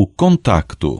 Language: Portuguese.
o contacto.